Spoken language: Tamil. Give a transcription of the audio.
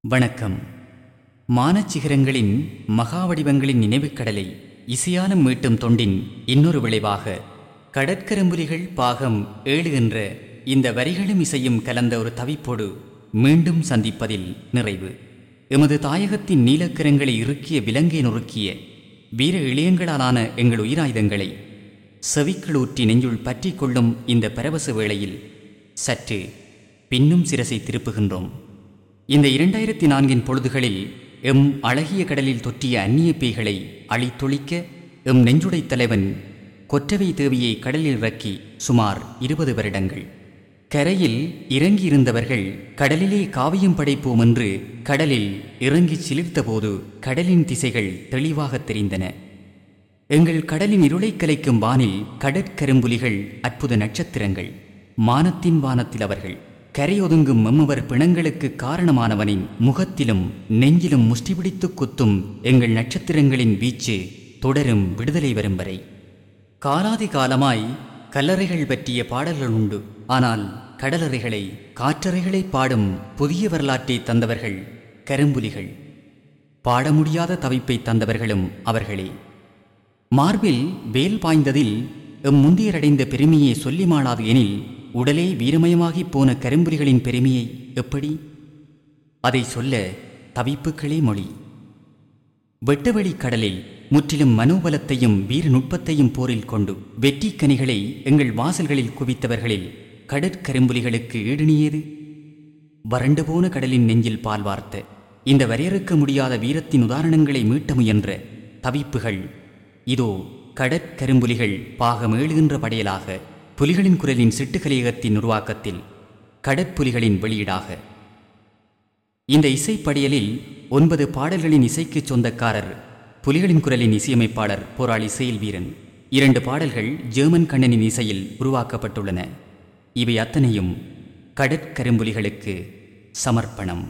வணக்கம். மானச்சிகரங்களின் மகாவடிவங்களின் நினைவுக் கடலை இசையாலும் மீட்டும் தொண்டின் இன்னொரு விளைவாக கடற்கரம்புலிகள் பாகம் ஏழு என்ற இந்த வரிகளும் இசையும் கலந்த ஒரு தவிப்போடு மீண்டும் சந்திப்பதில் நிறைவு. எமது தாயகத்தின் நீலக்கரங்களை இறுக்கிய விலங்கை நொறுக்கிய வீர இளையங்களாலான எங்கள் உயிராயுதங்களை செவிக்களூற்றி நெஞ்சுள் பற்றி கொள்ளும் இந்த பரவச வேளையில் சற்று பின்னும் சிரசை திருப்புகின்றோம். இந்த இரண்டாயிரத்தி நான்கின் பொழுதுகளில் எம் அழகிய கடலில் தொற்றிய அந்நிய பேய்களை அழித்தொழிக்க எம் நெஞ்சுடை தலைவன் கொற்றவை தேவியை கடலில் இறக்கி சுமார் இருபது வருடங்கள். கரையில் இறங்கியிருந்தவர்கள் கடலிலே காவியம் படைப்போம் என்று கடலில் இறங்கிச் சிலிர்த்தபோது கடலின் திசைகள் தெளிவாகத் தெரிந்தன. எங்கள் கடலின் இருளை கலைக்கும் வானில் கடற்கரும்புலிகள் அற்புத நட்சத்திரங்கள் மானத்தின் வானத்தில் அவர்கள். கரையொதுங்கும் மெம்முவர் பிணங்களுக்கு காரணமானவனின் முகத்திலும் நெஞ்சிலும் முஷ்டி பிடித்துக் குத்தும் எங்கள் நட்சத்திரங்களின் வீச்சு தொடரும் விடுதலை வரும் வரை. காலாதி காலமாய் கல்லறைகள் பற்றிய பாடல்கள் உண்டு. ஆனால் கடலறைகளை காற்றறைகளை பாடும் புதிய வரலாற்றை தந்தவர்கள் கரும்புலிகள். பாட முடியாத தவிப்பை தந்தவர்களும் அவர்களே. மார்பில் வேல் பாய்ந்ததில் எம் முந்தியரடைந்த பெருமையை சொல்லி மாளாது எனில் உடலே வீரமயமாகிப் போன கரும்புலிகளின் பெருமையை எப்படி? அதை சொல்ல தவிப்புக்களே மொழி. வெட்டவெளி கடலில் முற்றிலும் மனோபலத்தையும் வீர நுட்பத்தையும் போரில் கொண்டு வெற்றி கனிகளை எங்கள் வாசல்களில் குவித்தவர்களில் கடற்கரும்புலிகளுக்கு ஈடுணியது வறண்டு போன கடலின் நெஞ்சில் பால் வார்த்த இந்த வரையறுக்க முடியாத வீரத்தின் உதாரணங்களை மீட்ட முயன்ற தவிப்புகள் இதோ கடற்கரும்புலிகள் பாகமேழுகின்ற படையலாக புலிகளின் குரலின் சிட்டுக்கலியகத்தின் உருவாக்கத்தில் கடற்புலிகளின் வெளியீடாக. இந்த இசைப்படியலில் ஒன்பது பாடல்களின் இசைக்குச் சொந்தக்காரர் புலிகளின் குரலின் இசையமைப்பாளர் போராளி செயல்வீரன். இரண்டு பாடல்கள் ஜெர்மன் கண்ணனின் இசையில் உருவாக்கப்பட்டுள்ளன. இவை அத்தனையும் கடற்கரும்புலிகளுக்கு சமர்ப்பணம்.